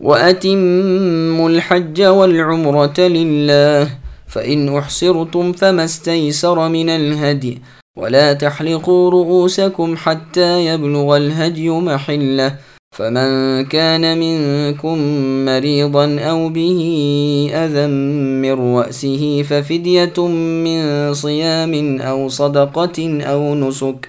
وَأَتِمُّ الْحَجَّ وَالْعُمْرَةَ لِلَّهِ فإن أحصرتم فما استيسر من الهدي ولا تحلقوا رؤوسكم حتى يبلغ الهدي محله فمن كان منكم مريضا أو به أذى من رأسه ففدية من صيام أو صدقة أو نسك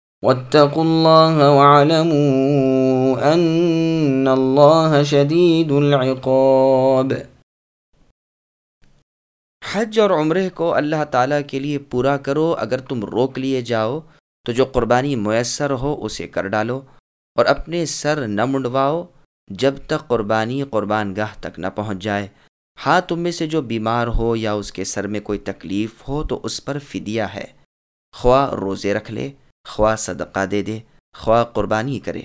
واتقوا الله واعلموا أن الله شديد العقاب. حج اور عمرے کو اللہ تعالیٰ کے لیے پورا کرو، اگر تم روک لیے جاؤ تو جو قربانی میسر ہو اسے کر ڈالو اور اپنے سر نہ منڈواؤ جب تک قربانی قربان گاہ تک نہ پہنچ جائے۔ ہاں تم میں سے جو بیمار ہو یا اس کے سر میں کوئی تکلیف ہو تو اس پر فدیہ ہے۔ خواہ روزے رکھ لے۔ خواہ صدقہ دے دے خواہ قربانی کرے۔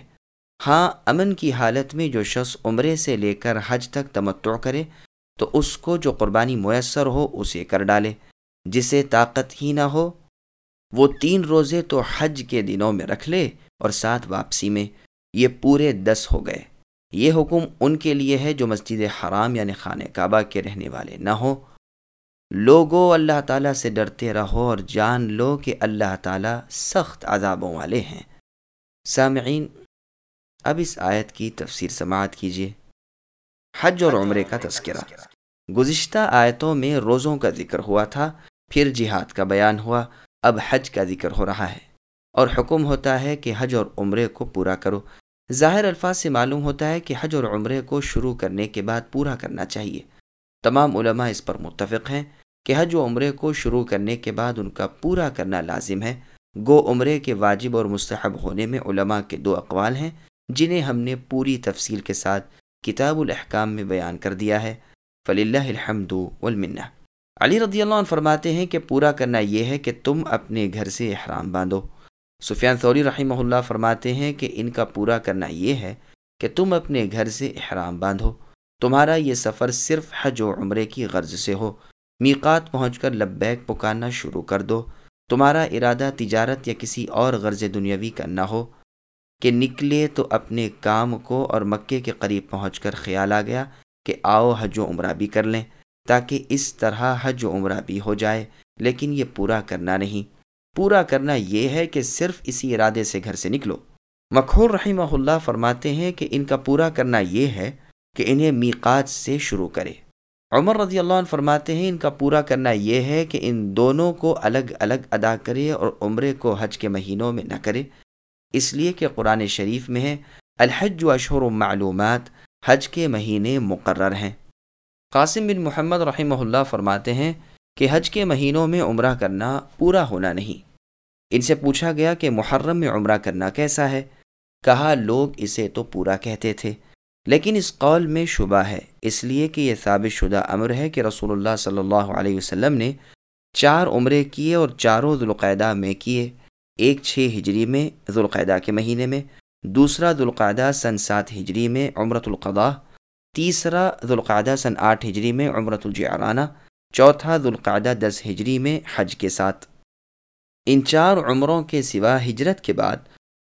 ہاں امن کی حالت میں جو شخص عمرے سے لے کر حج تک تمتع کرے، تو اس کو جو قربانی میسر ہو، اسے کر ڈالے۔ جسے طاقت ہی نہ ہو، وہ تین روزے تو حج کے دنوں میں رکھ لے اور ساتھ واپسی میں۔ یہ پورے دس ہو گئے۔ یہ حکم ان کے لیے ہے جو مسجد حرام یعنی خانہ کعبہ کے رہنے والے نہ ہوں۔ لوگوں اللہ تعالیٰ سے ڈرتے رہو اور جان لو کہ اللہ تعالیٰ سخت عذابوں والے ہیں۔ سامعین، اب اس آیت کی تفسیر سماعت کیجیے۔ حج اور عمرے کا تذکرہ۔ گزشتہ آیتوں میں روزوں کا ذکر ہوا تھا، پھر جہاد کا بیان ہوا، اب حج کا ذکر ہو رہا ہے۔ اور حکم ہوتا ہے کہ حج اور عمرے کو پورا کرو۔ ظاہر الفاظ سے معلوم ہوتا ہے کہ حج اور عمرے کو شروع کرنے کے بعد پورا کرنا چاہیے۔ تمام علماء اس پر متفق ہیں۔ کہ حج و عمرے کو شروع کرنے کے بعد ان کا پورا کرنا لازم ہے۔ گو عمرے کے واجب اور مستحب ہونے میں علماء کے دو اقوال ہیں، جنہیں ہم نے پوری تفصیل کے ساتھ کتاب الاحکام میں بیان کر دیا ہے۔ فلی اللہ الحمد والمنہ۔ علی رضی اللہ عنہ فرماتے ہیں کہ پورا کرنا یہ ہے کہ تم اپنے گھر سے احرام باندھو۔ سفیان ثوری رحمہ اللہ فرماتے ہیں کہ ان کا پورا کرنا یہ ہے کہ تم اپنے گھر سے احرام باندھو۔ تمہارا یہ سفر صرف حج و عمرے کی غرض سے ہو۔ میقات پہنچ کر لبیک پکارنا شروع کر دو۔ تمہارا ارادہ تجارت یا کسی اور غرض دنیاوی کا نہ ہو۔ کہ نکلے تو اپنے کام کو اور مکے کے قریب پہنچ کر خیال آ گیا کہ آؤ حج و عمرہ بھی کر لیں تاکہ اس طرح حج و عمرہ بھی ہو جائے۔ لیکن یہ پورا کرنا نہیں۔ پورا کرنا یہ ہے کہ صرف اسی ارادے سے گھر سے نکلو۔ مکھور رحمہ اللہ فرماتے ہیں کہ ان کا پورا کرنا یہ ہے کہ انہیں میقات سے شروع کرے۔ عمر رضی اللہ عنہ فرماتے ہیں، ان کا پورا کرنا یہ ہے کہ ان دونوں کو الگ الگ ادا کرے اور عمرے کو حج کے مہینوں میں نہ کرے۔ اس لیے کہ قرآن شریف میں ہے، الحج و اشہر و معلومات حج کے مہینے مقرر ہیں۔ قاسم بن محمد رحمہ اللہ فرماتے ہیں کہ حج کے مہینوں میں عمرہ کرنا پورا ہونا نہیں۔ ان سے پوچھا گیا کہ محرم میں عمرہ کرنا کیسا ہے؟ کہا، لوگ اسے تو پورا کہتے تھے۔ لیکن اس قول میں شبہ ہے، اس لیے کہ یہ ثابت شدہ امر ہے کہ رسول اللہ صلی اللہ علیہ وسلم نے چار عمرے کیے اور چاروں ذوالقاعدہ میں کیے۔ ایک چھ ہجری میں ذوالقاعدہ کے مہینے میں، دوسرا ذوالقاعدہ سن سات ہجری میں عمرت القضاء، تیسرا ذوالقاعدہ سن آٹھ ہجری میں عمرت الجعرانہ، چوتھا ذوالقاعدہ دس ہجری میں، حج کے ساتھ۔ ان چار عمروں کے سوا ہجرت کے بعد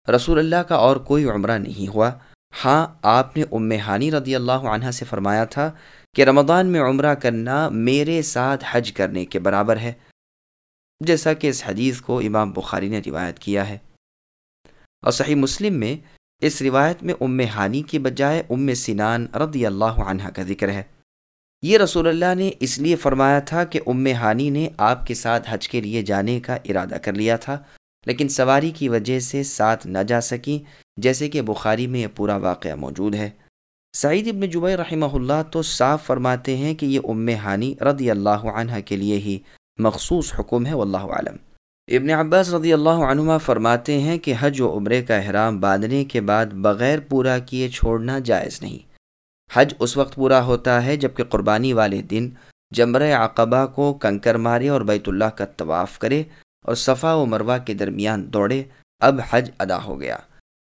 رسول اللہ کا اور کوئی عمرہ نہیں ہوا۔ ہاں آپ نے ام ہانی رضی اللہ عنہ سے فرمایا تھا کہ رمضان میں عمرہ کرنا میرے ساتھ حج کرنے کے برابر ہے، جیسا کہ اس حدیث کو امام بخاری نے روایت کیا ہے۔ اور صحیح مسلم میں اس روایت میں ام ہانی کی بجائے ام سنان رضی اللہ عنہ کا ذکر ہے۔ یہ رسول اللہ نے اس لیے فرمایا تھا کہ ام ہانی نے آپ کے ساتھ حج کے لیے جانے کا ارادہ کر لیا تھا، لیکن سواری کی وجہ سے ساتھ نہ جا سکیں۔ جیسے کہ بخاری میں یہ پورا واقعہ موجود ہے۔ سعید ابن جبیر رحمہ اللہ تو صاف فرماتے ہیں کہ یہ ام ہانی رضی اللہ عنہ کے لیے ہی مخصوص حکم ہے، واللہ عالم ابن عباس رضی اللہ عنہ فرماتے ہیں کہ حج و عمرے کا احرام باندھنے کے بعد بغیر پورا کیے چھوڑنا جائز نہیں۔ حج اس وقت پورا ہوتا ہے جبکہ قربانی والے دن جمر عقبہ کو کنکر مارے اور بیت اللہ کا طواف کرے اور صفا و مروا کے درمیان دوڑے۔ اب حج ادا ہو گیا۔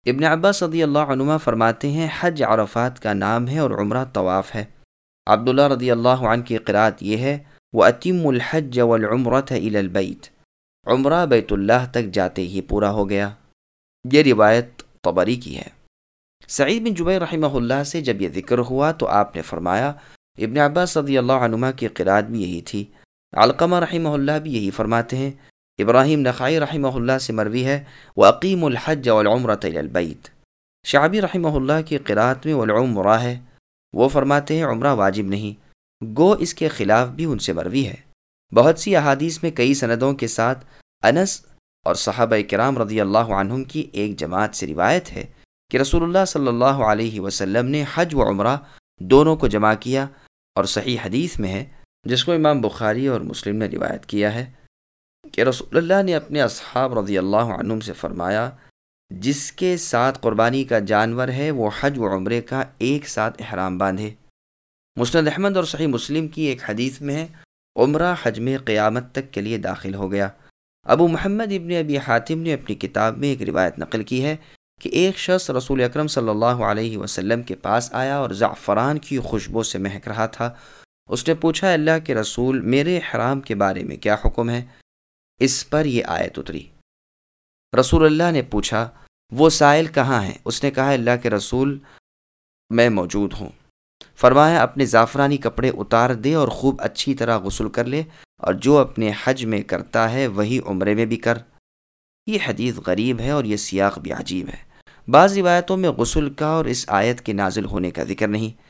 ابن عباس صدی اللہ عنما فرماتے ہیں، حج عرفات کا نام ہے اور عمرہ طواف ہے۔ عبداللہ رضی اللہ عنہ کی قرآت یہ ہے وہ عتیم الحج والعمرت الى البیت عمرہ بیت اللہ تک جاتے ہی پورا ہو گیا۔ یہ روایت طبری کی ہے۔ سعید بن جبیر رحمہ اللہ سے جب یہ ذکر ہوا تو آپ نے فرمایا، ابن عباس صدی اللہ عنما کی قرآت بھی یہی تھی۔ علقمہ رحمہ اللہ بھی یہی فرماتے ہیں۔ ابراہیم نقائی رحمہ اللہ سے مروی ہے وہ عقیم الحج والعمرت الى البیت۔ شعبی رحمہ اللہ کی قرآت میں والعمرہ ہے، وہ فرماتے ہیں عمرہ واجب نہیں، گو اس کے خلاف بھی ان سے مروی ہے۔ بہت سی احادیث میں کئی سندوں کے ساتھ انس اور صحابہ کرام رضی اللہ عنہم کی ایک جماعت سے روایت ہے کہ رسول اللہ صلی اللہ علیہ وسلم نے حج و عمرہ دونوں کو جمع کیا اور صحیح حدیث میں ہے، جس کو امام بخاری اور مسلم نے روایت کیا ہے۔ کہ رسول اللہ نے اپنے اصحاب رضی اللہ عنہم سے فرمایا، جس کے ساتھ قربانی کا جانور ہے، وہ حج و عمرے کا ایک ساتھ احرام باندھے۔ مسند احمد اور صحیح مسلم کی ایک حدیث میں ہے عمرہ حج میں قیامت تک کے لیے داخل ہو گیا۔ ابو محمد ابن ابی حاتم نے اپنی کتاب میں ایک روایت نقل کی ہے کہ ایک شخص رسول اکرم صلی اللہ علیہ وسلم کے پاس آیا اور زعفران کی خوشبو سے مہک رہا تھا۔ اس نے پوچھا، اللہ کے رسول، میرے حرام کے بارے میں کیا حکم ہے؟ اس پر یہ آیت اتری۔ رسول اللہ نے پوچھا، وہ سائل کہاں ہیں؟ اس نے کہا، اللہ کے رسول میں موجود ہوں۔ فرمایا، اپنے زعفرانی کپڑے اتار دے اور خوب اچھی طرح غسل کر لے، اور جو اپنے حج میں کرتا ہے، وہی عمرے میں بھی کر۔ یہ حدیث غریب ہے اور یہ سیاق بھی عجیب ہے۔ بعض روایتوں میں غسل کا اور اس آیت کے نازل ہونے کا ذکر نہیں۔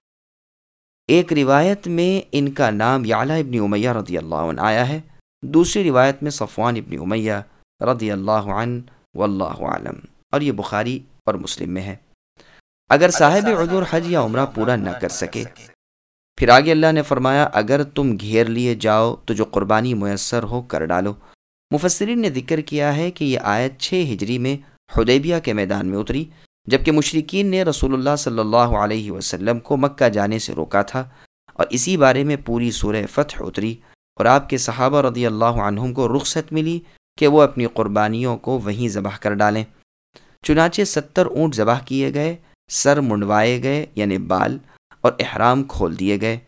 ایک روایت میں ان کا نام یعلا ابن امیہ رضی اللہ عنہ آیا ہے۔ دوسری روایت میں صفوان ابن امیہ رضی اللہ عنہ واللہ عالم اور یہ بخاری اور مسلم میں ہے۔ اگر صاحب عذر حج یا عمرہ پورا نہ کر سکے پھر آگے اللہ نے فرمایا اگر تم گھیر لیے جاؤ تو جو قربانی میسر ہو کر ڈالو۔ مفسرین نے ذکر کیا ہے کہ یہ آیت چھ ہجری میں حدیبیہ کے میدان میں اتری جبکہ مشرقین نے رسول اللہ صلی اللہ علیہ وسلم کو مکہ جانے سے روکا تھا اور اسی بارے میں پوری سورہ فتح اتری۔ اور آپ کے صحابہ رضی اللہ عنہم کو رخصت ملی کہ وہ اپنی قربانیوں کو وہیں ذبح کر ڈالیں۔ چنانچہ ستر اونٹ ذبح کیے گئے، سر منڈوائے گئے یعنی بال، اور احرام کھول دیے گئے۔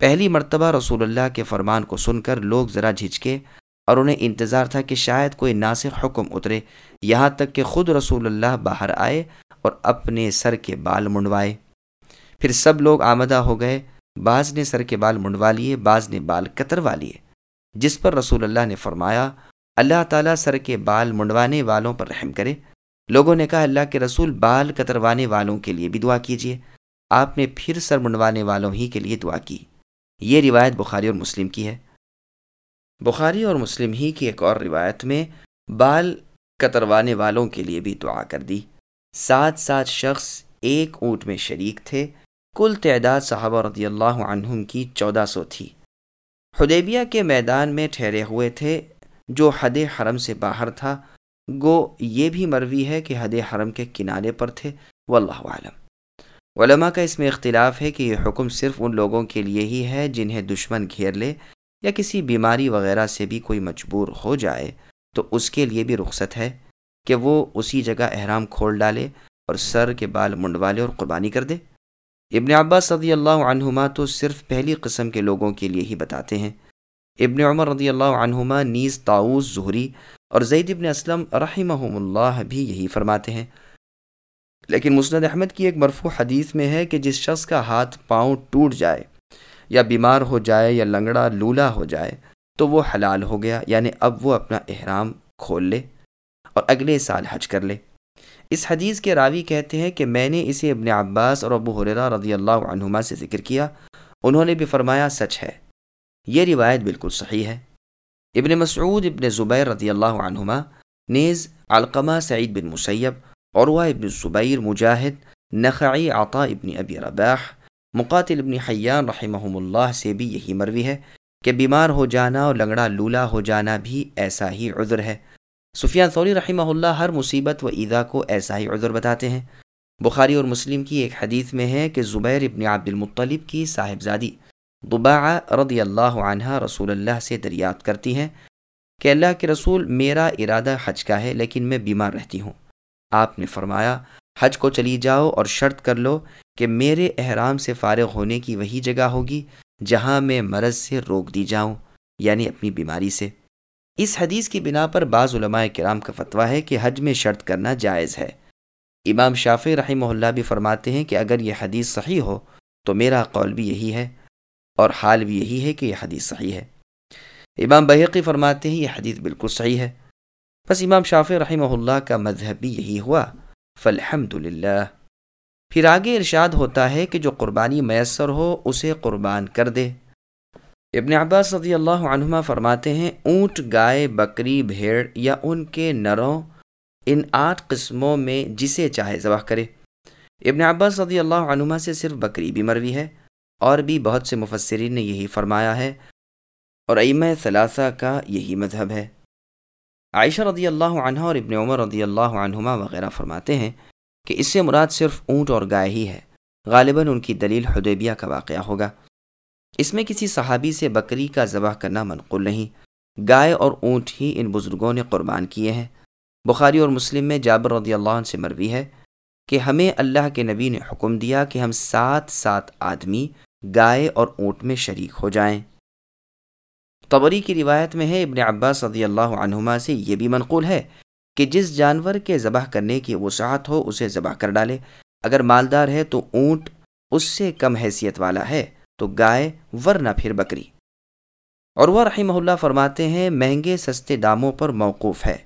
پہلی مرتبہ رسول اللہ کے فرمان کو سن کر لوگ ذرا جھجکے اور انہیں انتظار تھا کہ شاید کوئی ناسخ حکم اترے۔ یہاں تک کہ خود رسول اللہ باہر آئے اور اپنے سر کے بال منڈوائے۔ پھر سب لوگ آمدہ ہو گئے۔ بعض نے سر کے بال منڈوا لیے، بعض نے بال کتروا لیے۔ جس پر رسول اللہ نے فرمایا، اللہ تعالیٰ سر کے بال منڈوانے والوں پر رحم کرے۔ لوگوں نے کہا، اللہ کے رسول بال کتروانے والوں کے لیے بھی دعا کیجیے آپ نے پھر سر منڈوانے والوں ہی کے لیے دعا کی۔ یہ روایت بخاری اور مسلم کی ہے۔ بخاری اور مسلم ہی کی ایک اور روایت میں بال کتروانے والوں کے لیے بھی دعا کر دی۔ سات سات شخص ایک اونٹ میں شریک تھے۔ کل تعداد صحابہ رضی اللہ عنہم کی چودہ سو تھی۔ حدیبیہ کے میدان میں ٹھہرے ہوئے تھے، جو حد حرم سے باہر تھا۔ گو، یہ بھی مروی ہے کہ حد حرم کے کنارے پر تھے۔ واللہ عالم علماء کا اس میں اختلاف ہے کہ یہ حکم صرف ان لوگوں کے لیے ہی ہے جنہیں دشمن گھیر لے، یا کسی بیماری وغیرہ سے بھی کوئی مجبور ہو جائے۔ تو اس کے لیے بھی رخصت ہے کہ وہ اسی جگہ احرام کھول ڈالے اور سر کے بال منڈوالے اور قربانی کر دے۔ ابن عباس رضی اللہ عنہما تو صرف پہلی قسم کے لوگوں کے لیے ہی بتاتے ہیں۔ ابن عمر رضی اللہ عنہما نیز تاؤس ظہری اور زید ابن اسلم رحمہ اللہ بھی یہی فرماتے ہیں۔ لیکن مسند احمد کی ایک مرفوع حدیث میں ہے کہ جس شخص کا ہاتھ پاؤں ٹوٹ جائے یا بیمار ہو جائے یا لنگڑا لولا ہو جائے تو وہ حلال ہو گیا یعنی اب وہ اپنا احرام کھول لے اور اگلے سال حج کر لے۔ اس حدیث کے راوی کہتے ہیں کہ میں نے اسے ابن عباس اور ابو حریرہ رضی اللہ عنہما سے ذکر کیا، انہوں نے بھی فرمایا سچ ہے۔ یہ روایت بالکل صحیح ہے۔ ابن مسعود ابن زبیر رضی اللہ عنہما، نیز علقمہ سعید بن مسیب، عروہ ابن زبیر مجاہد، نخعی، عطا ابن ابی رباح، مقاتل ابن حیان رحمہ اللہ سے بھی یہی مروی ہے کہ بیمار ہو جانا اور لنگڑا لولا ہو جانا بھی ایسا ہی عذر ہے۔ سفیان ثوری رحمہ اللہ ہر مصیبت و ایدا کو ایسا ہی عذر بتاتے ہیں۔ بخاری اور مسلم کی ایک حدیث میں ہے کہ زبیر ابن عبد المطلب کی صاحبزادی دبا رضی اللہ عنہ رسول اللہ سے دریافت کرتی ہیں کہ اللہ کے رسول میرا ارادہ حج کا ہے لیکن میں بیمار رہتی ہوں۔ آپ نے فرمایا، حج کو چلی جاؤ اور شرط کر لو کہ میرے احرام سے فارغ ہونے کی وہی جگہ ہوگی جہاں میں مرض سے روک دی جاؤں یعنی اپنی بیماری سے۔ اس حدیث کی بنا پر بعض علماء کرام کا فتویٰ ہے کہ حج میں شرط کرنا جائز ہے۔ امام شافی رحمہ اللہ بھی فرماتے ہیں کہ اگر یہ حدیث صحیح ہو تو میرا قول بھی یہی ہے اور حال بھی یہی ہے کہ یہ حدیث صحیح ہے۔ امام بحقی فرماتے ہیں یہ حدیث بالکل صحیح ہے۔ بس امام شافی رحمہ اللہ کا مذہب بھی یہی ہوا۔ فالحمد للہ پھر آگے ارشاد ہوتا ہے کہ جو قربانی میسر ہو اسے قربان کر دے۔ ابن عباس رضی اللہ عنہما فرماتے ہیں، اونٹ، گائے، بکری، بھیڑ یا ان کے نروں، ان آٹھ قسموں میں جسے چاہے ذبح کرے۔ ابن عباس رضی اللہ عنہما سے صرف بکری بھی مروی ہے، اور بھی بہت سے مفسرین نے یہی فرمایا ہے۔ اور ائمہ ثلاثہ کا یہی مذہب ہے۔ عائشہ رضی اللہ عنہ اور ابن عمر رضی اللہ عنہما وغیرہ فرماتے ہیں کہ اس سے مراد صرف اونٹ اور گائے ہی ہے۔ غالباً ان کی دلیل حدیبیہ کا واقعہ ہوگا۔ اس میں کسی صحابی سے بکری کا ذبح کرنا منقول نہیں۔ گائے اور اونٹ ہی ان بزرگوں نے قربان کیے ہیں۔ بخاری اور مسلم میں جابر رضی اللہ عنہ سے مروی ہے کہ ہمیں اللہ کے نبی نے حکم دیا کہ ہم سات سات آدمی گائے اور اونٹ میں شریک ہو جائیں۔ طبری کی روایت میں ہے، ابن عباس صدی اللہ عنہما سے یہ بھی منقول ہے کہ جس جانور کے ذبح کرنے کی وسعت ہو، اسے ذبح کر ڈالے۔ اگر مالدار ہے تو اونٹ اس سے کم حیثیت والا ہے۔ تو گائے ورنہ پھر بکری۔ اور وہ رحمہ اللہ فرماتے ہیں، مہنگے سستے داموں پر موقوف ہے۔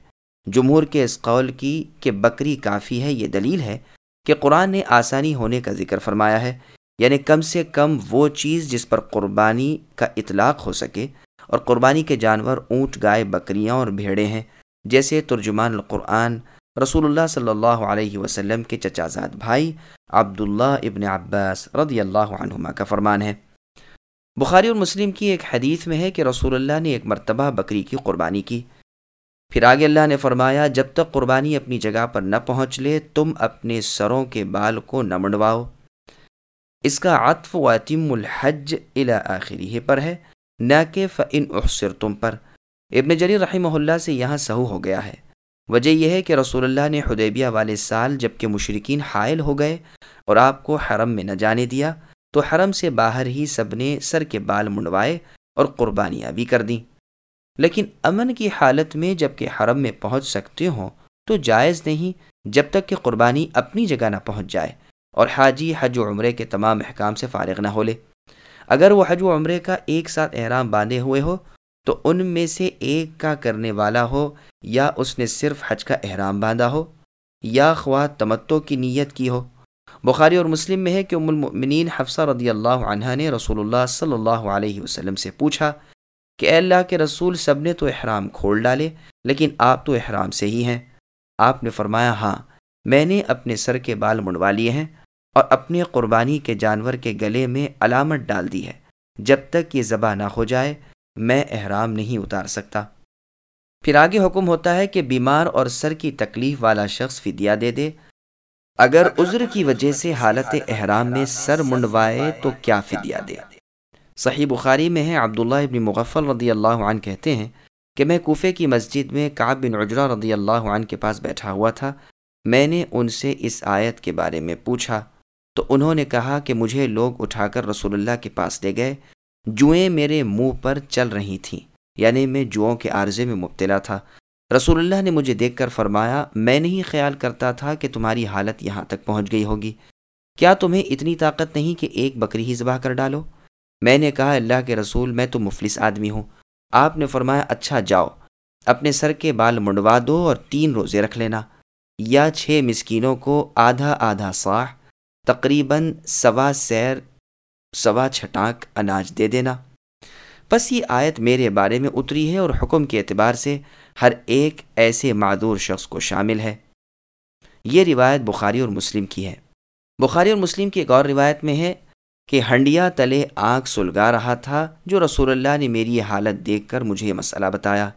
جمہور کے اس قول کی کہ بکری کافی ہے، یہ دلیل ہے کہ قرآن نے آسانی ہونے کا ذکر فرمایا ہے۔ یعنی کم سے کم وہ چیز جس پر قربانی کا اطلاق ہو سکے۔ اور قربانی کے جانور اونٹ، گائے، بکریاں اور بھیڑے ہیں۔ جیسے ترجمان القرآن رسول اللہ صلی اللہ علیہ وسلم کے چچازاد بھائی عبداللہ ابن عباس رضی اللہ عنہما کا فرمان ہے بخاری اور مسلم کی ایک حدیث میں ہے کہ رسول اللہ نے ایک مرتبہ بکری کی قربانی کی پھر آگے اللہ نے فرمایا جب تک قربانی اپنی جگہ پر نہ پہنچ لے تم اپنے سروں کے بال کو نہ منڈواؤ اس کا عطف و عطم الحج آخری پر ہے نہ کہ فن احسر تم پر ابن جری رحمہ اللہ سے یہاں سہو ہو گیا ہے وجہ یہ ہے کہ رسول اللہ نے حدیبیہ والے سال جبکہ مشرقین حائل ہو گئے اور آپ کو حرم میں نہ جانے دیا، تو حرم سے باہر ہی سب نے سر کے بال منڈوائے اور قربانیاں بھی کر دیں۔ لیکن امن کی حالت میں جبکہ حرم میں پہنچ سکتے ہوں، تو جائز نہیں جب تک کہ قربانی اپنی جگہ نہ پہنچ جائے اور حاجی حج و عمرے کے تمام احکام سے فارغ نہ ہو لے۔ اگر وہ حج و عمرے کا ایک ساتھ احرام باندھے ہوئے ہو تو ان میں سے ایک کا کرنے والا ہو، یا اس نے صرف حج کا احرام باندھا ہو، یا خواہ تمتو کی نیت کی ہو۔ بخاری اور مسلم میں ہے کہ ام المؤمنین حفصہ رضی اللہ عنہ نے رسول اللہ صلی اللہ علیہ وسلم سے پوچھا کہ اے اللہ کے رسول سب نے تو احرام کھول ڈالے، لیکن آپ تو احرام سے ہی ہیں۔ آپ نے فرمایا ہاں میں نے اپنے سر کے بال منڈوا لیے ہیں اور اپنے قربانی کے جانور کے گلے میں علامت ڈال دی ہے۔ جب تک یہ ذبح نہ ہو جائے میں احرام نہیں اتار سکتا۔ پھر آگے حکم ہوتا ہے کہ بیمار اور سر کی تکلیف والا شخص فدیہ دے دے۔ اگر عذر کی وجہ سے حالت احرام میں سر منڈوائے تو کیا فدیہ دے؟ صحیح بخاری میں ہے، عبداللہ ابن مغفل رضی اللہ عنہ کہتے ہیں کہ میں کوفے کی مسجد میں کعب بن عجرہ رضی اللہ عنہ کے پاس بیٹھا ہوا تھا۔ میں نے ان سے اس آیت کے بارے میں پوچھا تو انہوں نے کہا کہ مجھے لوگ اٹھا کر رسول اللہ کے پاس لے گئے۔ جوئیں میرے منہ پر چل رہی تھیں یعنی میں جوؤں کے عارضے میں مبتلا تھا۔ رسول اللہ نے مجھے دیکھ کر فرمایا، میں نہیں خیال کرتا تھا کہ تمہاری حالت یہاں تک پہنچ گئی ہوگی۔ کیا تمہیں اتنی طاقت نہیں کہ ایک بکری ہی ذبح کر ڈالو؟ میں نے کہا، اللہ کے رسول، میں تو مفلس آدمی ہوں۔ آپ نے فرمایا اچھا جاؤ۔ اپنے سر کے بال منڈوا دو اور تین روزے رکھ لینا۔ یا چھ مسکینوں کو آدھا آدھا ساح تقریباً سوا سیر سوا چھٹانک اناج دے دینا۔ بس یہ آیت میرے بارے میں اتری ہے اور حکم کے اعتبار سے ہر ایک ایسے معذور شخص کو شامل ہے۔ یہ روایت بخاری اور مسلم کی ہے۔ بخاری اور مسلم کی ایک اور روایت میں ہے کہ ہنڈیا تلے آنکھ سلگا رہا تھا جو رسول اللہ نے میری یہ حالت دیکھ کر مجھے یہ مسئلہ بتایا۔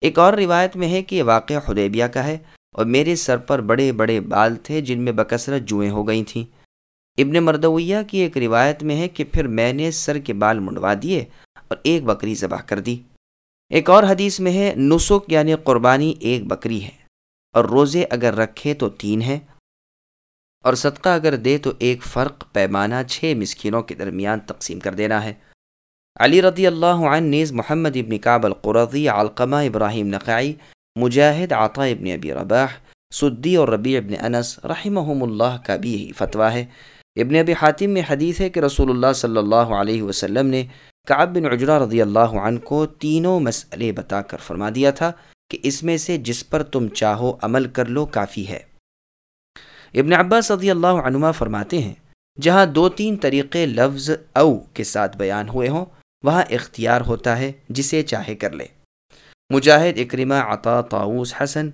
ایک اور روایت میں ہے کہ یہ واقعہ خدیبیہ کا ہے اور میرے سر پر بڑے بڑے بال تھے جن میں بکثرت جوئیں ہو گئی تھیں۔ ابن مردویہ کی ایک روایت میں ہے کہ پھر میں نے سر کے بال منڈوا دیے اور ایک بکری ذبح کر دی۔ ایک اور حدیث میں ہے نسخ یعنی قربانی ایک بکری ہے اور روزے اگر رکھے تو تین ہے اور صدقہ اگر دے تو ایک فرق پیمانہ چھ مسکینوں کے درمیان تقسیم کر دینا ہے۔ علی رضی اللہ عنہ نیز محمد ابن کعب القرضی، علقمہ ابراہیم نقائی مجاہد، عطا ابن ابی رباح، سدی اور ربیع ابن انس رحمہم اللہ کا بھی یہی فتویٰ ہے۔ ابن ابی حاتم میں حدیث ہے کہ رسول اللہ صلی اللہ علیہ وسلم نے کعب بن عجرہ رضی اللہ عنہ کو تینوں مسئلے بتا کر فرما دیا تھا کہ اس میں سے جس پر تم چاہو عمل کر لو، کافی ہے۔ ابن عباس رضی اللہ عنما فرماتے ہیں، جہاں دو تین طریقے لفظ او کے ساتھ بیان ہوئے ہوں، وہاں اختیار ہوتا ہے جسے چاہے کر لے۔ مجاہد، اکرمہ، عطا طاؤس حسن،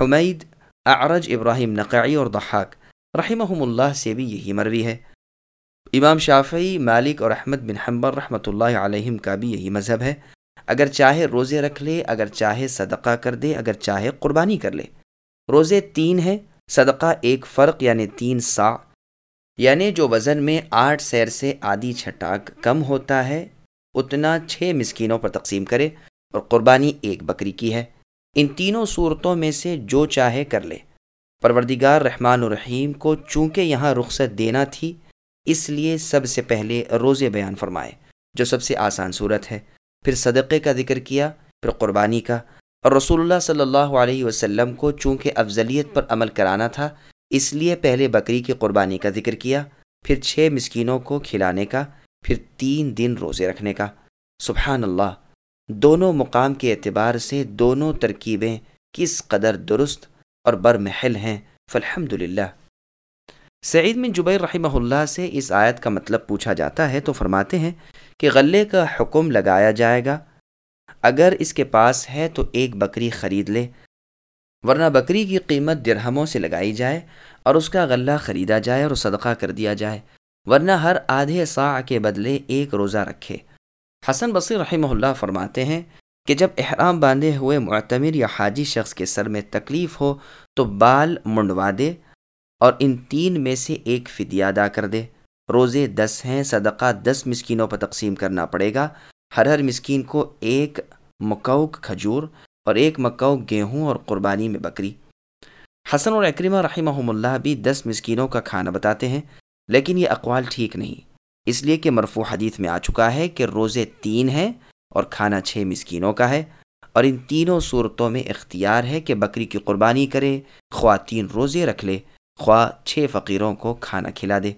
حمید، اعرج، ابراہیم، نقعی اور ضحاک۔ رحمہم اللہ سے بھی یہی مروی ہے۔ امام شافعی، مالک اور احمد بن حمبر رحمۃ اللہ علیہم کا بھی یہی مذہب ہے۔ اگر چاہے روزے رکھ لے، اگر چاہے صدقہ کر دے، اگر چاہے قربانی کر لے۔ روزے تین ہیں، صدقہ ایک فرق یعنی تین سا۔ یعنی جو وزن میں آٹھ سیر سے آدھی چھٹاک کم ہوتا ہے، اتنا چھ مسکینوں پر تقسیم کرے اور قربانی ایک بکری کی ہے۔ ان تینوں صورتوں میں سے جو چاہے کر لے۔ پروردگار رحمان الرحیم کو چونکہ یہاں رخصت دینا تھی، اس لیے سب سے پہلے روزے بیان فرمائے، جو سب سے آسان صورت ہے۔ پھر صدقے کا ذکر کیا، پھر قربانی کا۔ اور رسول اللہ صلی اللہ علیہ وسلم کو چونکہ افضلیت پر عمل کرانا تھا، اس لیے پہلے بکری کی قربانی کا ذکر کیا، پھر چھ مسکینوں کو کھلانے کا، پھر تین دن روزے رکھنے کا۔ سبحان اللہ، دونوں مقام کے اعتبار سے دونوں ترکیبیں کس قدر درست اور برمحل ہیں فالحمد للہ سعید بن جبیر رحمہ اللہ سے اس آیت کا مطلب پوچھا جاتا ہے تو فرماتے ہیں کہ غلے کا حکم لگایا جائے گا۔ اگر اس کے پاس ہے تو ایک بکری خرید لے، ورنہ بکری کی قیمت درہموں سے لگائی جائے اور اس کا غلہ خریدا جائے اور صدقہ کر دیا جائے، ورنہ ہر آدھے سا کے بدلے ایک روزہ رکھے۔ حسن بصیر رحمہ اللہ فرماتے ہیں کہ جب احرام باندھے ہوئے معتمر یا حاجی شخص کے سر میں تکلیف ہو تو بال منڈوا دے اور ان تین میں سے ایک فدیہ ادا کر دے۔ روزے دس ہیں، صدقہ دس مسکینوں پر تقسیم کرنا پڑے گا۔ ہر ہر مسکین کو ایک مکوک کھجور اور ایک مکوک گیہوں اور قربانی میں بکری۔ حسن اور اکریمہ رحمہ اللہ بھی دس مسکینوں کا کھانا بتاتے ہیں، لیکن یہ اقوال ٹھیک نہیں۔ اس لیے کہ مرفوع حدیث میں آ چکا ہے کہ روزے تین ہیں اور کھانا چھ مسکینوں کا ہے اور ان تینوں صورتوں میں اختیار ہے کہ بکری کی قربانی کرے خواتین روزے رکھ لے، خواہ چھ فقیروں کو کھانا کھلا دے۔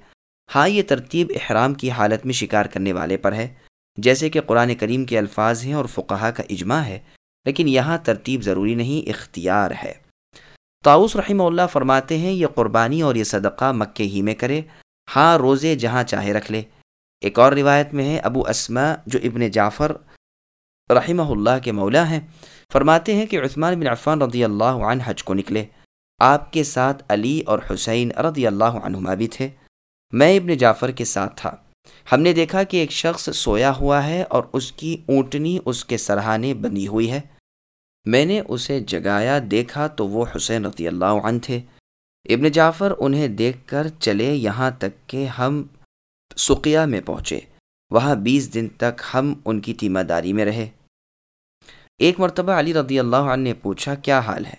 ہاں یہ ترتیب احرام کی حالت میں شکار کرنے والے پر ہے، جیسے کہ قرآن کریم کے الفاظ ہیں اور فقہا کا اجماع ہے، لیکن یہاں ترتیب ضروری نہیں، اختیار ہے۔ تاؤس رحمہ اللہ فرماتے ہیں، یہ قربانی اور یہ صدقہ مکے ہی میں کرے۔ ہاں روزے جہاں چاہے رکھ لے۔ ایک اور روایت میں ہے، ابو اسما جو ابن جعفر رحمہ اللہ کے مولا ہیں، فرماتے ہیں کہ عثمان بن عفان رضی اللہ عنہ حج کو نکلے۔ آپ کے ساتھ علی اور حسین رضی اللہ عنہما بھی تھے۔ میں ابن جعفر کے ساتھ تھا۔ ہم نے دیکھا کہ ایک شخص سویا ہوا ہے اور اس کی اونٹنی اس کے سرحانے بندی ہوئی ہے۔ میں نے اسے جگایا، دیکھا تو وہ حسین رضی اللہ عنہ تھے۔ ابن جعفر انہیں دیکھ کر چلے یہاں تک کہ ہم سقیہ میں پہنچے۔ وہاں بیس دن تک ہم ان کی تیمہ داری میں رہے۔ ایک مرتبہ علی رضی اللہ عنہ نے پوچھا، کیا حال ہے؟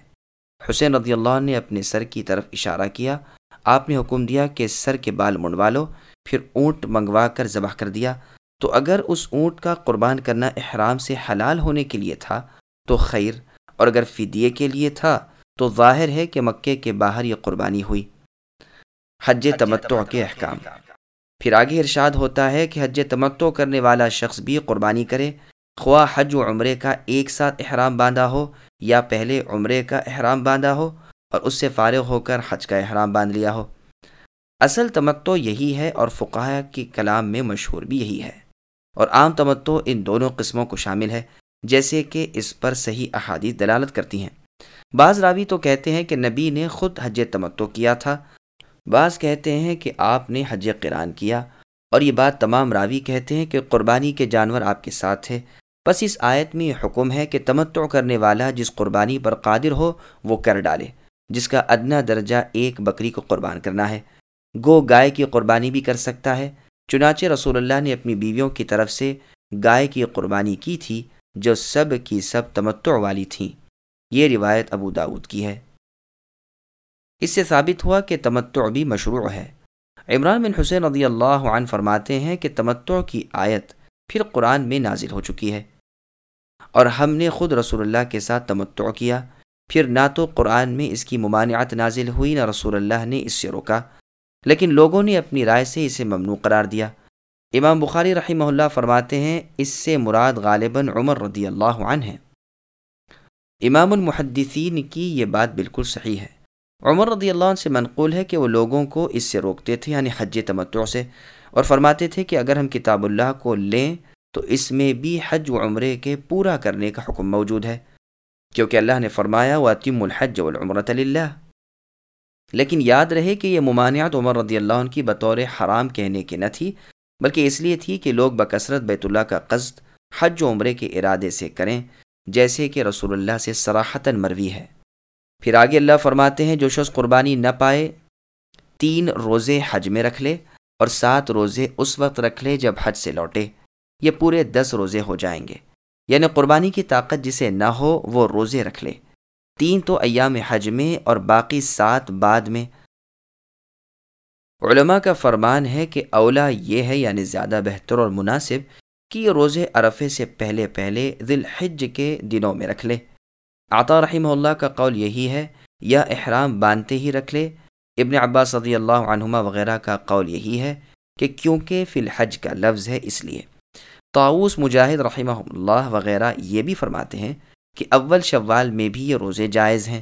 حسین رضی اللہ عنہ نے اپنے سر کی طرف اشارہ کیا، آپ نے حکم دیا کہ سر کے بال منڈوا لو، پھر اونٹ منگوا کر ذبح کر دیا۔ تو اگر اس اونٹ کا قربان کرنا احرام سے حلال ہونے کے لیے تھا، تو خیر، اور اگر فدیے کے لیے تھا، تو ظاہر ہے کہ مکے کے باہر یہ قربانی ہوئی۔ حج تمتع کے احکام۔ پھر آگے ارشاد ہوتا ہے کہ حج تمتع کرنے والا شخص بھی قربانی کرے۔ خواہ حج و عمرے کا ایک ساتھ احرام باندھا ہو یا پہلے عمرے کا احرام باندھا ہو اور اس سے فارغ ہو کر حج کا احرام باندھ لیا ہو۔ اصل تمتو یہی ہے اور فقہ کی کلام میں مشہور بھی یہی ہے۔ اور عام تمتو ان دونوں قسموں کو شامل ہے، جیسے کہ اس پر صحیح احادیث دلالت کرتی ہیں۔ بعض راوی تو کہتے ہیں کہ نبی نے خود حج تمتو کیا تھا۔ بعض کہتے ہیں کہ آپ نے حج قران کیا۔ اور یہ بات تمام راوی کہتے ہیں کہ قربانی کے جانور آپ کے ساتھ تھے۔ بس اس آیت میں یہ حکم ہے کہ تمتع کرنے والا جس قربانی پر قادر ہو، وہ کر ڈالے، جس کا ادنا درجہ ایک بکری کو قربان کرنا ہے۔ گو گائے کی قربانی بھی کر سکتا ہے۔ چنانچہ رسول اللہ نے اپنی بیویوں کی طرف سے گائے کی قربانی کی تھی، جو سب کی سب تمتع والی تھیں۔ یہ روایت ابو داود کی ہے۔ اس سے ثابت ہوا کہ تمتع بھی مشروع ہے۔ عمران بن حسین رضی اللہ عنہ فرماتے ہیں کہ تمتع کی آیت پھر قرآن میں نازل ہو چکی ہے۔ اور ہم نے خود رسول اللہ کے ساتھ تمتع کیا۔ پھر نہ تو قرآن میں اس کی ممانعت نازل ہوئی، نہ رسول اللہ نے اس سے روکا۔ لیکن لوگوں نے اپنی رائے سے اسے ممنوع قرار دیا۔ امام بخاری رحمہ اللہ فرماتے ہیں، اس سے مراد غالباً عمر رضی اللہ عنہ ہے۔ امام المحدثین کی یہ بات بالکل صحیح ہے۔ عمر رضی اللہ عنہ سے منقول ہے کہ وہ لوگوں کو اس سے روکتے تھے یعنی حج تمتع سے، اور فرماتے تھے کہ اگر ہم کتاب اللہ کو لیں تو اس میں بھی حج و عمرے کے پورا کرنے کا حکم موجود ہے۔ کیونکہ اللہ نے فرمایا وہ عطیم الحج والعمرۃ اللہ لیکن یاد رہے کہ یہ ممانعت عمر رضی اللہ عنہ کی بطور حرام کہنے کی نہ تھی، بلکہ اس لیے تھی کہ لوگ بکثرت بیت اللہ کا قصد حج و عمرے کے ارادے سے کریں، جیسے کہ رسول اللہ سے سراحتاً مروی ہے۔ پھر آگے اللہ فرماتے ہیں، جو شخص قربانی نہ پائے، تین روزے حج میں رکھ لے اور سات روزے اس وقت رکھ لے جب حج سے لوٹے۔ یہ پورے دس روزے ہو جائیں گے۔ یعنی قربانی کی طاقت جسے نہ ہو وہ روزے رکھ لے۔ تین تو ایام حج میں اور باقی سات بعد میں۔ علماء کا فرمان ہے کہ اولا یہ ہے یعنی زیادہ بہتر اور مناسب، کہ یہ روزے عرفے سے پہلے پہلے ذی الحج کے دنوں میں رکھ لے۔ عطا رحمہ اللہ کا قول یہی ہے، یا احرام باندھتے ہی رکھ لے۔ ابن عباس صدی اللہ عنہما وغیرہ کا قول یہی ہے کہ کیونکہ فی الحج کا لفظ ہے اس لیے۔ طاؤس مجاہد رحمہ اللہ وغیرہ یہ بھی فرماتے ہیں کہ اول شوال میں بھی یہ روزے جائز ہیں۔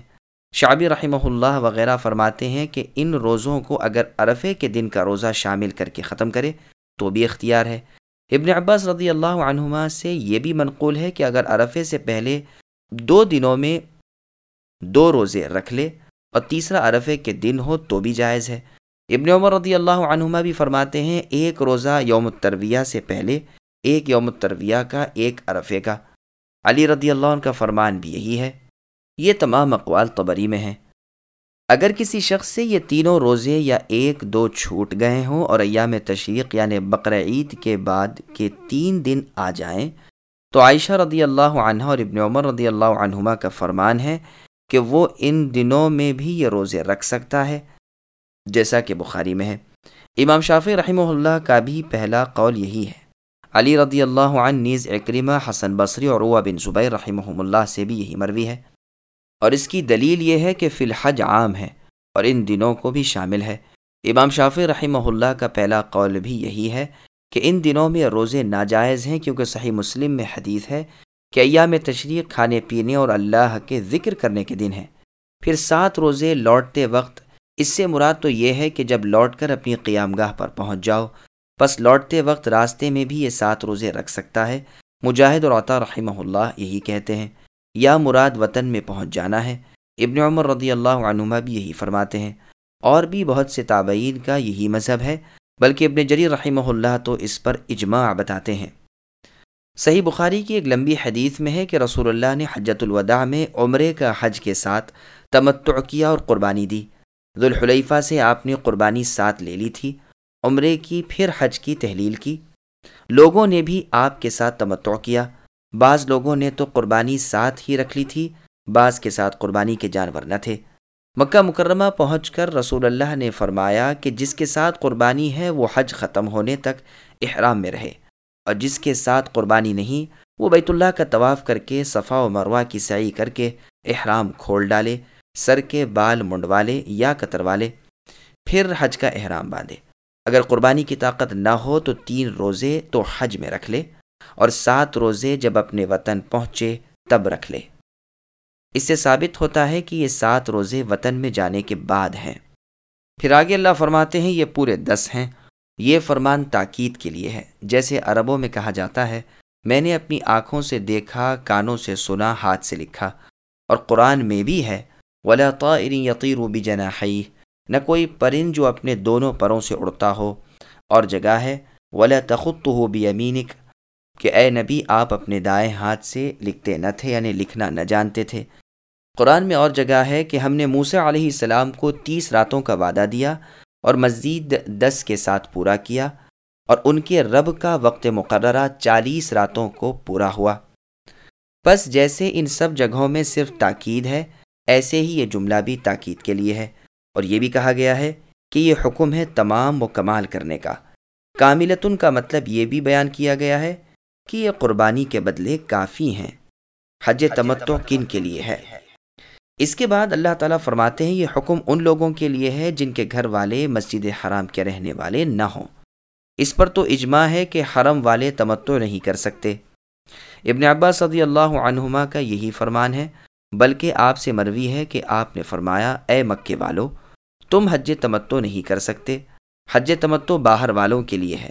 شعبی رحمہ اللہ وغیرہ فرماتے ہیں کہ ان روزوں کو اگر عرفے کے دن کا روزہ شامل کر کے ختم کرے تو بھی اختیار ہے۔ ابن عباس رضی اللہ عنہما سے یہ بھی منقول ہے کہ اگر عرفے سے پہلے دو دنوں میں دو روزے رکھ لے اور تیسرا عرفے کے دن ہو تو بھی جائز ہے۔ ابن عمر رضی اللہ عنہما بھی فرماتے ہیں، ایک روزہ یوم الترویہ سے پہلے ایک یوم الترویہ کا، ایک عرفے کا۔ علی رضی اللہ عنہ کا فرمان بھی یہی ہے۔ یہ تمام اقوال طبری میں ہیں۔ اگر کسی شخص سے یہ تینوں روزے یا ایک، دو چھوٹ گئے ہوں اور ایام تشریق یعنی بقر عید کے بعد کے تین دن آ جائیں، تو عائشہ رضی اللہ عنہ اور ابن عمر رضی اللہ عنہما کا فرمان ہے کہ وہ ان دنوں میں بھی یہ روزے رکھ سکتا ہے۔ جیسا کہ بخاری میں ہے۔ امام شافی رحمہ اللہ کا بھی پہلا قول یہی ہے۔ علی رضی اللہ عنہ نیز اکریمہ حسن بصری اور عوا بن زبیر رحمہ اللہ سے بھی یہی مروی ہے۔ اور اس کی دلیل یہ ہے کہ فی الحج عام ہے اور ان دنوں کو بھی شامل ہے۔ امام شافی رحمہ اللہ کا پہلا قول بھی یہی ہے کہ ان دنوں میں روزے ناجائز ہیں کیونکہ صحیح مسلم میں حدیث ہے کہ ایام تشریق کھانے پینے اور اللہ کے ذکر کرنے کے دن ہیں۔ پھر سات روزے لوٹتے وقت اس سے مراد تو یہ ہے کہ جب لوٹ کر اپنی قیام گاہ پر پہنچ جاؤ بس لوٹتے وقت راستے میں بھی یہ سات روزے رکھ سکتا ہے۔ مجاہد اور عطا رحمہ اللہ یہی کہتے ہیں۔ یا مراد وطن میں پہنچ جانا ہے۔ ابن عمر رضی اللہ عنما بھی یہی فرماتے ہیں۔ اور بھی بہت سے تابعین کا یہی مذہب ہے، بلکہ ابن جری رحمہ اللہ تو اس پر اجماع بتاتے ہیں۔ صحیح بخاری کی ایک لمبی حدیث میں ہے کہ رسول اللہ نے حجت الوداع میں عمرے کا حج کے ساتھ تمتع کیا اور قربانی دی۔ ذوالحلیفہ سے آپ نے قربانی ساتھ لے لی تھی۔ عمرے کی پھر حج کی تحلیل کی۔ لوگوں نے بھی آپ کے ساتھ تمتع کیا۔ بعض لوگوں نے تو قربانی ساتھ ہی رکھ لی تھی، بعض کے ساتھ قربانی کے جانور نہ تھے۔ مکہ مکرمہ پہنچ کر رسول اللہ نے فرمایا کہ جس کے ساتھ قربانی ہے وہ حج ختم ہونے تک احرام میں رہے۔ اور جس کے ساتھ قربانی نہیں، وہ بیت اللہ کا طواف کر کے، صفا و مروہ کی سعی کر کے احرام کھول ڈالے، سر کے بال منڈوالے یا کتروالے پھر حج کا احرام باندھے۔ اگر قربانی کی طاقت نہ ہو تو تین روزے تو حج میں رکھ لے اور سات روزے جب اپنے وطن پہنچے تب رکھ لے۔ اس سے ثابت ہوتا ہے کہ یہ سات روزے وطن میں جانے کے بعد ہیں۔ پھر آگے اللہ فرماتے ہیں، یہ پورے دس ہیں۔ یہ فرمان تاکید کے لیے ہے۔ جیسے عربوں میں کہا جاتا ہے، میں نے اپنی آنکھوں سے دیکھا، کانوں سے سنا، ہاتھ سے لکھا۔ اور قرآن میں بھی ہے، ولا یقیر و بجناحی نہ کوئی پرند جو اپنے دونوں پروں سے اڑتا ہو اور جگہ ہے، ولا تخت ہو امینک کہ اے نبی آپ اپنے دائیں ہاتھ سے لکھتے نہ تھے یعنی لکھنا نہ جانتے تھے۔ قرآن میں اور جگہ ہے کہ ہم نے موسیٰ علیہ السلام کو تیس راتوں کا وعدہ دیا اور مزید دس کے ساتھ پورا کیا اور ان کے رب کا وقت مقررہ چالیس راتوں کو پورا ہوا۔ بس جیسے ان سب جگہوں میں صرف تاکید ہے، ایسے ہی یہ جملہ بھی تاکید کے لیے ہے۔ اور یہ بھی کہا گیا ہے کہ یہ حکم ہے تمام و کمال کرنے کا۔ کاملتن کا مطلب یہ بھی بیان کیا گیا ہے کہ یہ قربانی کے بدلے کافی ہیں۔ حج تمتو کن کے لیے ہے؟ اس کے بعد اللہ تعالیٰ فرماتے ہیں یہ حکم ان لوگوں کے لیے ہے جن کے گھر والے مسجد حرام کے رہنے والے نہ ہوں۔ اس پر تو اجماع ہے کہ حرم والے تمتو نہیں کر سکتے۔ ابن عباس صدی اللہ عنہما کا یہی فرمان ہے، بلکہ آپ سے مروی ہے کہ آپ نے فرمایا، اے مکے والو تم حج تمتو نہیں کر سکتے۔ حج تمتو باہر والوں کے لیے ہے۔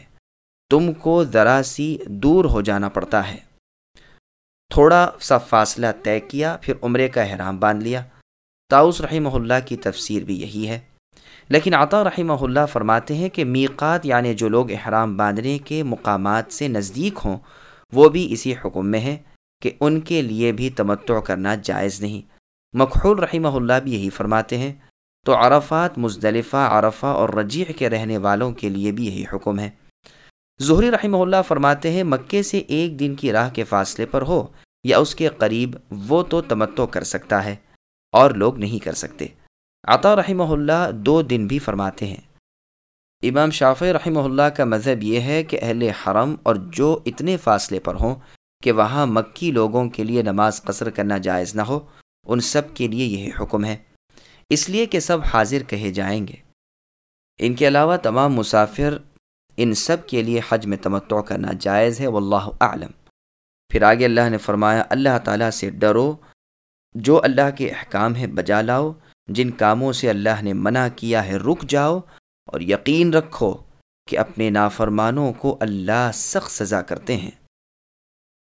تم کو ذرا سی دور ہو جانا پڑتا ہے۔ تھوڑا سا فاصلہ طے کیا، پھر عمرے کا احرام باندھ لیا۔ تاؤس رحمہ اللہ کی تفسیر بھی یہی ہے۔ لیکن عطا رحمہ اللہ فرماتے ہیں کہ میقات یعنی جو لوگ احرام باندھنے کے مقامات سے نزدیک ہوں، وہ بھی اسی حکم میں ہے کہ ان کے لیے بھی تمتع کرنا جائز نہیں۔ مقحول رحمہ اللہ بھی یہی فرماتے ہیں۔ تو عرفات، مزدلفہ، عرفہ اور رجیح کے رہنے والوں کے لیے بھی یہی حکم ہے۔ ظہری رحمہ اللہ فرماتے ہیں، مکے سے ایک دن کی راہ کے فاصلے پر ہو یا اس کے قریب، وہ تو تمتو کر سکتا ہے اور لوگ نہیں کر سکتے۔ عطا رحمہ اللہ دو دن بھی فرماتے ہیں۔ امام شافع رحمہ اللہ کا مذہب یہ ہے کہ اہل حرم اور جو اتنے فاصلے پر ہوں کہ وہاں مکی لوگوں کے لیے نماز قصر کرنا جائز نہ ہو، ان سب کے لیے یہی حکم ہے۔ اس لیے کہ سب حاضر کہے جائیں گے۔ ان کے علاوہ تمام مسافر ان سب کے لیے حج میں تمتع کرنا جائز ہے، واللہ اعلم۔ پھر آگے اللہ نے فرمایا، اللہ تعالیٰ سے ڈرو، جو اللہ کے احکام ہیں بجا لاؤ، جن کاموں سے اللہ نے منع کیا ہے رک جاؤ اور یقین رکھو کہ اپنے نافرمانوں کو اللہ سخت سزا کرتے ہیں۔